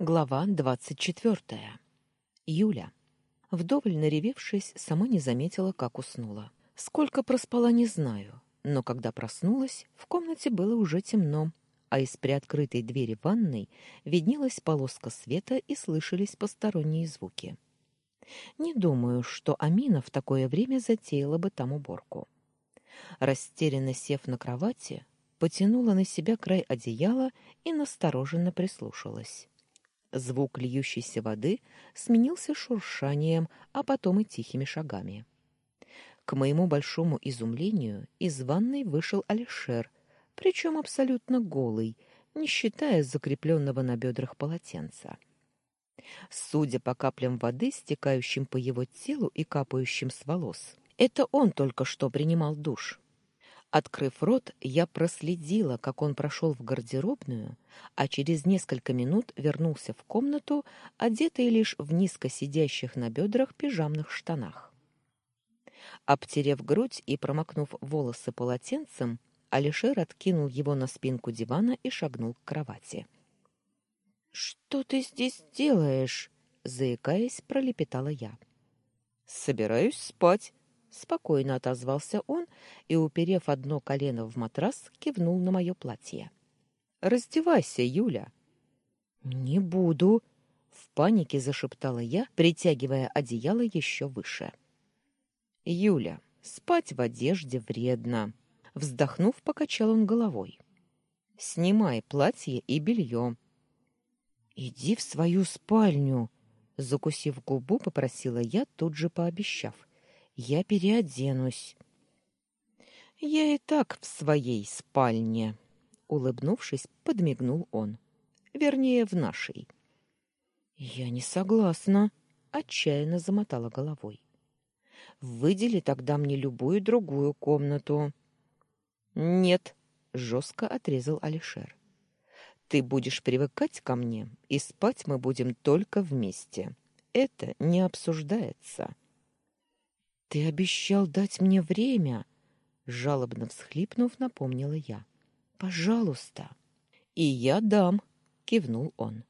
Глава двадцать четвертая. Юля. Вдоволь наревевшись, сама не заметила, как уснула. Сколько проспала, не знаю, но когда проснулась, в комнате было уже темно, а из приоткрытой двери ванной виднелась полоска света и слышались посторонние звуки. Не думаю, что Амина в такое время затеяла бы там уборку. Растерянно сев на кровати, потянула на себя край одеяла и настороженно прислушалась. Звук льющейся воды сменился шуршанием, а потом и тихими шагами. К моему большому изумлению из ванной вышел Алишер, причем абсолютно голый, не считая закрепленного на бедрах полотенца. Судя по каплям воды, стекающим по его телу и капающим с волос, это он только что принимал душ. Открыв рот, я проследила, как он прошел в гардеробную, а через несколько минут вернулся в комнату, одетый лишь в низко сидящих на бедрах пижамных штанах. Обтерев грудь и промокнув волосы полотенцем, Алишер откинул его на спинку дивана и шагнул к кровати. «Что ты здесь делаешь?» — заикаясь, пролепетала я. «Собираюсь спать», Спокойно отозвался он и, уперев одно колено в матрас, кивнул на мое платье. «Раздевайся, Юля!» «Не буду!» — в панике зашептала я, притягивая одеяло еще выше. «Юля, спать в одежде вредно!» Вздохнув, покачал он головой. «Снимай платье и белье!» «Иди в свою спальню!» Закусив губу, попросила я, тут же пообещав — я переоденусь. Я и так в своей спальне, улыбнувшись, подмигнул он. Вернее, в нашей. Я не согласна, отчаянно замотала головой. Выдели тогда мне любую другую комнату. Нет, жестко отрезал Алишер. Ты будешь привыкать ко мне, и спать мы будем только вместе. Это не обсуждается. Ты обещал дать мне время, жалобно всхлипнув, напомнила я. Пожалуйста. И я дам, кивнул он.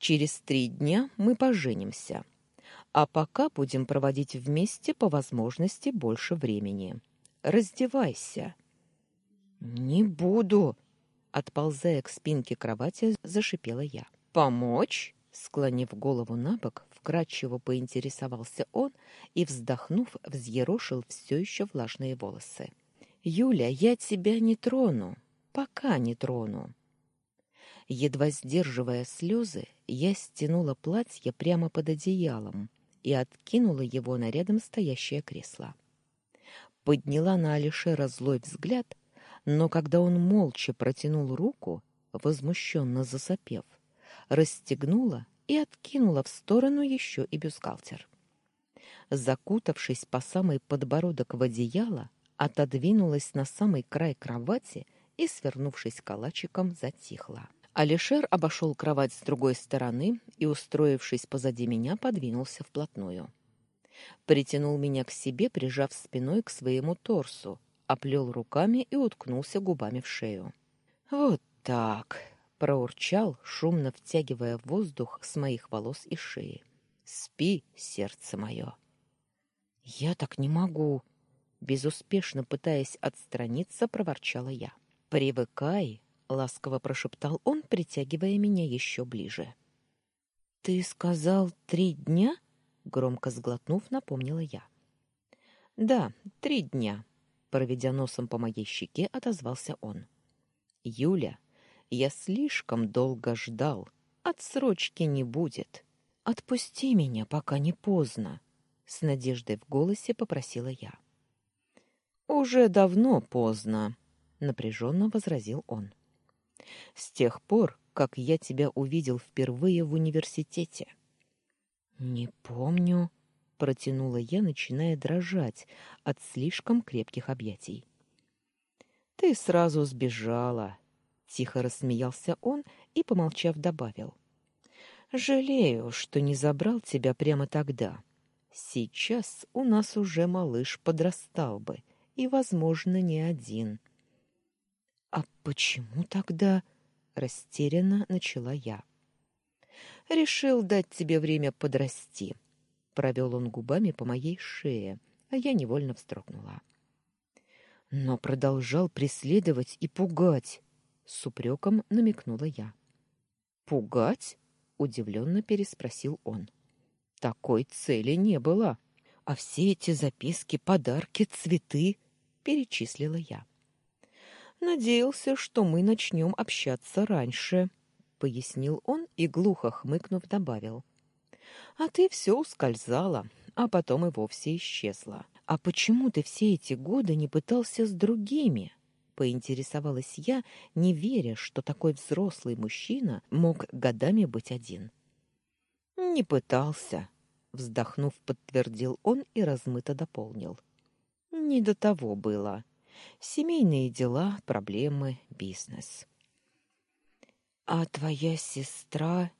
Через три дня мы поженимся. А пока будем проводить вместе по возможности больше времени. Раздевайся. Не буду, отползая к спинке кровати, зашипела я. Помочь? Склонив голову на бок, вкрадчиво поинтересовался он и, вздохнув, взъерошил все еще влажные волосы. «Юля, я тебя не трону, пока не трону». Едва сдерживая слезы, я стянула платье прямо под одеялом и откинула его на рядом стоящее кресло. Подняла на Алишера злой взгляд, но когда он молча протянул руку, возмущенно засопев, расстегнула и откинула в сторону еще и бюстгальтер. Закутавшись по самый подбородок в одеяло, отодвинулась на самый край кровати и, свернувшись калачиком, затихла. Алишер обошел кровать с другой стороны и, устроившись позади меня, подвинулся вплотную. Притянул меня к себе, прижав спиной к своему торсу, оплел руками и уткнулся губами в шею. «Вот так!» Проурчал, шумно втягивая воздух с моих волос и шеи. Спи, сердце мое. Я так не могу, безуспешно пытаясь отстраниться, проворчала я. Привыкай, ласково прошептал он, притягивая меня еще ближе. Ты сказал три дня? громко сглотнув, напомнила я. Да, три дня, проведя носом по моей щеке, отозвался он. Юля, я слишком долго ждал. Отсрочки не будет. Отпусти меня, пока не поздно, с надеждой в голосе попросила я. Уже давно поздно, напряженно возразил он. С тех пор, как я тебя увидел впервые в университете. Не помню, протянула я, начиная дрожать от слишком крепких объятий. Ты сразу сбежала, Тихо рассмеялся он и, помолчав, добавил. «Жалею, что не забрал тебя прямо тогда. Сейчас у нас уже малыш подрастал бы, и, возможно, не один». «А почему тогда?» — растерянно начала я. Решил дать тебе время подрасти. Провел он губами по моей шее, а я невольно вздрогнула. Но продолжал преследовать и пугать. С упреком намекнула я. «Пугать?» — удивленно переспросил он. «Такой цели не было. А все эти записки, подарки, цветы...» — перечислила я. «Надеялся, что мы начнем общаться раньше», — пояснил он и, глухо хмыкнув, добавил. «А ты все ускользала, а потом и вовсе исчезла. А почему ты все эти годы не пытался с другими?» Поинтересовалась я, не веря, что такой взрослый мужчина мог годами быть один. Не пытался, вздохнув, подтвердил он и размыто дополнил. Не до того было. Семейные дела, проблемы, бизнес. А твоя сестра,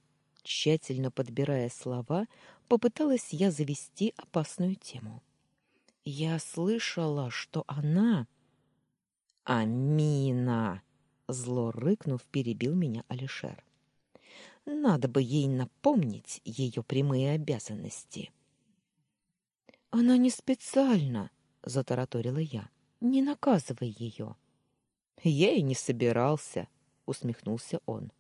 тщательно подбирая слова, попыталась я завести опасную тему. Я слышала, что она... Амина! Зло рыкнув, перебил меня Алишер. Надо бы ей напомнить ее прямые обязанности. Она не специально, затараторила я. Не наказывай ее. Я и не собирался, усмехнулся он.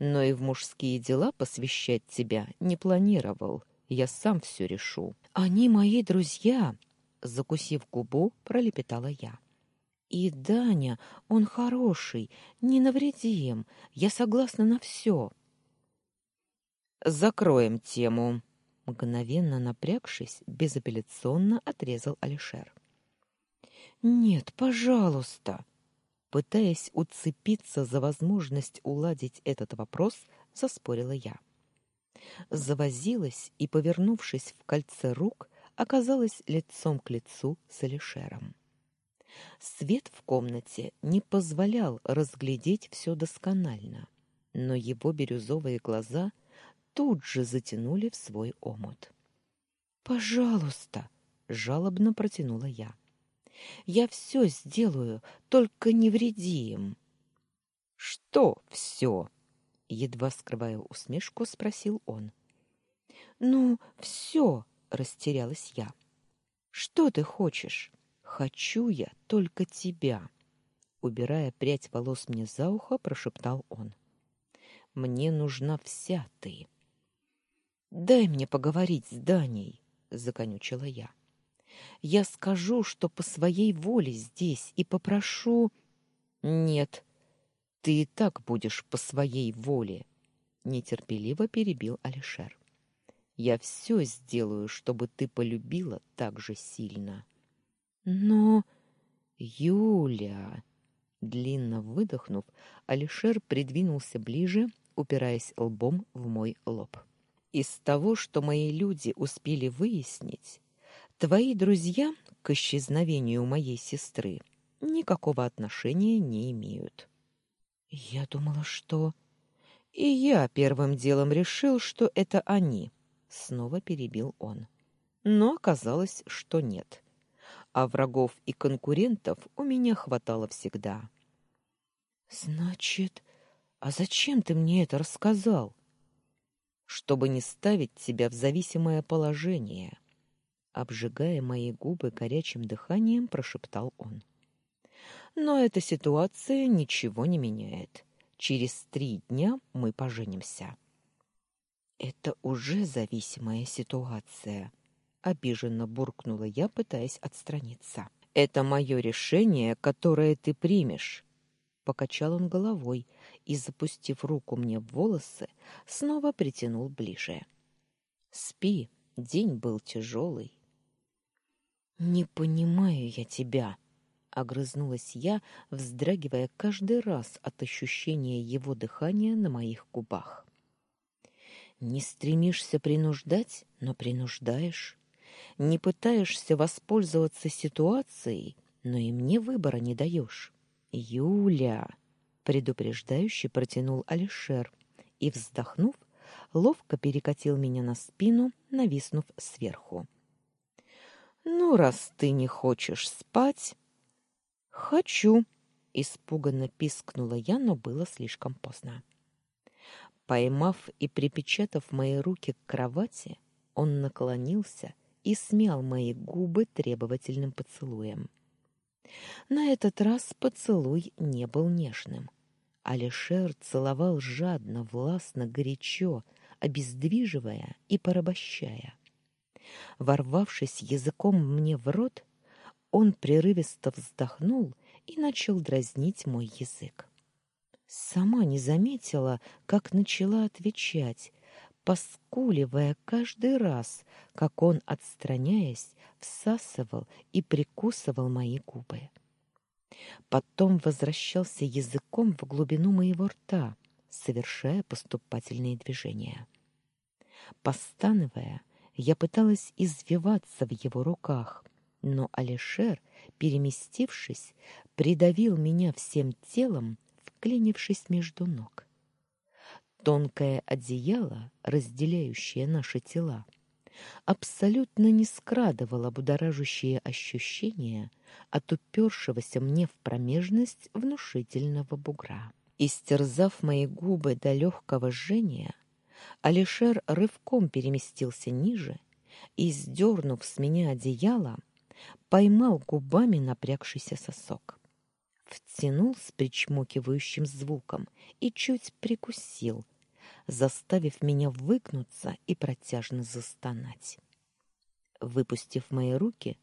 Но и в мужские дела посвящать тебя не планировал. Я сам все решу. Они мои друзья, закусив губу, пролепетала я. И Даня, он хороший, не навредим. Я согласна на все. Закроем тему, мгновенно напрягшись, безапелляционно отрезал Алишер. Нет, пожалуйста, Пытаясь уцепиться за возможность уладить этот вопрос, заспорила я. Завозилась и, повернувшись в кольце рук, оказалась лицом к лицу с Алишером. Свет в комнате не позволял разглядеть все досконально, но его бирюзовые глаза тут же затянули в свой омут. «Пожалуйста!» — жалобно протянула я. Я все сделаю, только не вреди им. Что все? едва скрывая усмешку, спросил он. Ну, все, растерялась я. Что ты хочешь? Хочу я только тебя. Убирая прядь волос мне за ухо, прошептал он. Мне нужна вся ты. Дай мне поговорить с Даней, законючила я. Я скажу, что по своей воле здесь и попрошу... Нет, ты и так будешь по своей воле, нетерпеливо перебил Алишер. Я все сделаю, чтобы ты полюбила так же сильно. Но Юля, длинно выдохнув, Алишер придвинулся ближе, упираясь лбом в мой лоб. Из того, что мои люди успели выяснить, Твои друзья к исчезновению моей сестры никакого отношения не имеют. Я думала, что и я первым делом решил, что это они, снова перебил он. Но оказалось, что нет. А врагов и конкурентов у меня хватало всегда. Значит, а зачем ты мне это рассказал? Чтобы не ставить тебя в зависимое положение обжигая мои губы горячим дыханием, прошептал он. Но эта ситуация ничего не меняет. Через три дня мы поженимся. Это уже зависимая ситуация, обиженно буркнула я, пытаясь отстраниться. Это мое решение, которое ты примешь. Покачал он головой и, запустив руку мне в волосы, снова притянул ближе. Спи, день был тяжелый. Не понимаю я тебя, огрызнулась я, вздрагивая каждый раз от ощущения его дыхания на моих губах. Не стремишься принуждать, но принуждаешь. Не пытаешься воспользоваться ситуацией, но и мне выбора не даешь. Юля, предупреждающе протянул Алишер и, вздохнув, ловко перекатил меня на спину, нависнув сверху. Ну, раз ты не хочешь спать... Хочу, испуганно пискнула я, но было слишком поздно. Поймав и припечатав мои руки к кровати, он наклонился и смял мои губы требовательным поцелуем. На этот раз поцелуй не был нежным. Алишер целовал жадно, властно, горячо, обездвиживая и порабощая. Ворвавшись языком мне в рот, он прерывисто вздохнул и начал дразнить мой язык. Сама не заметила, как начала отвечать, поскуливая каждый раз, как он, отстраняясь, всасывал и прикусывал мои губы. Потом возвращался языком в глубину моего рта, совершая поступательные движения. Постановая, я пыталась извиваться в его руках, но Алишер, переместившись, придавил меня всем телом, вклинившись между ног. Тонкое одеяло, разделяющее наши тела, абсолютно не скрадывало будоражащие ощущения от упершегося мне в промежность внушительного бугра. Истерзав мои губы до легкого жжения, Алишер рывком переместился ниже и, сдернув с меня одеяло, поймал губами напрягшийся сосок. Втянул с причмокивающим звуком и чуть прикусил, заставив меня выгнуться и протяжно застонать. Выпустив мои руки,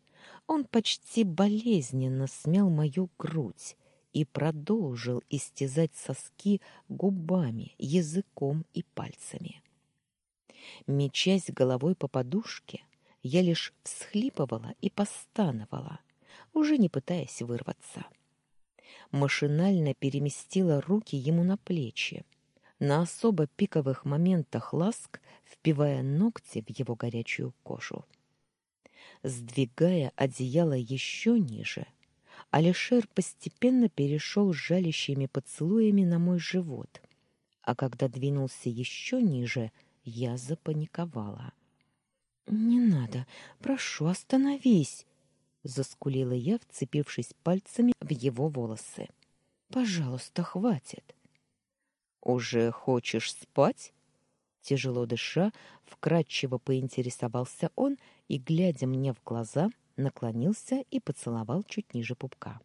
он почти болезненно смял мою грудь и продолжил истязать соски губами, языком и пальцами. Мечась головой по подушке, я лишь всхлипывала и постановала, уже не пытаясь вырваться. Машинально переместила руки ему на плечи, на особо пиковых моментах ласк, впивая ногти в его горячую кожу. Сдвигая одеяло еще ниже, Алишер постепенно перешел жалящими поцелуями на мой живот, а когда двинулся еще ниже, я запаниковала. «Не надо, прошу, остановись!» — заскулила я, вцепившись пальцами в его волосы. «Пожалуйста, хватит!» Уже хочешь спать? Тяжело дыша, вкратчиво поинтересовался он и, глядя мне в глаза, наклонился и поцеловал чуть ниже пупка.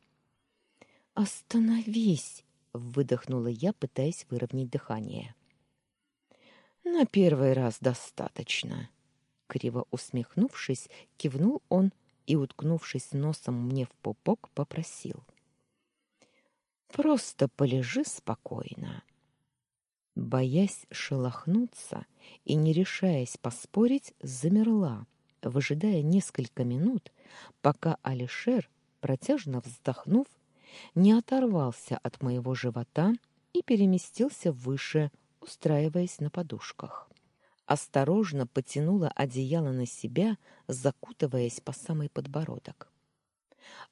«Остановись!» — выдохнула я, пытаясь выровнять дыхание. «На первый раз достаточно!» Криво усмехнувшись, кивнул он и, уткнувшись носом мне в пупок, попросил. «Просто полежи спокойно!» Боясь шелохнуться и не решаясь поспорить, замерла, выжидая несколько минут, пока Алишер, протяжно вздохнув, не оторвался от моего живота и переместился выше, устраиваясь на подушках. Осторожно потянула одеяло на себя, закутываясь по самый подбородок.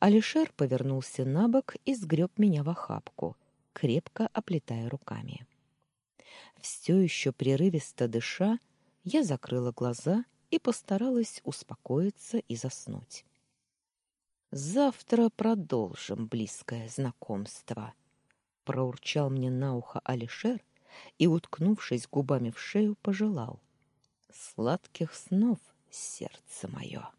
Алишер повернулся на бок и сгреб меня в охапку, крепко оплетая руками. Все еще прерывисто дыша, я закрыла глаза и постаралась успокоиться и заснуть. Завтра продолжим близкое знакомство, проурчал мне на ухо Алишер и, уткнувшись губами в шею, пожелал: сладких снов, сердце мое.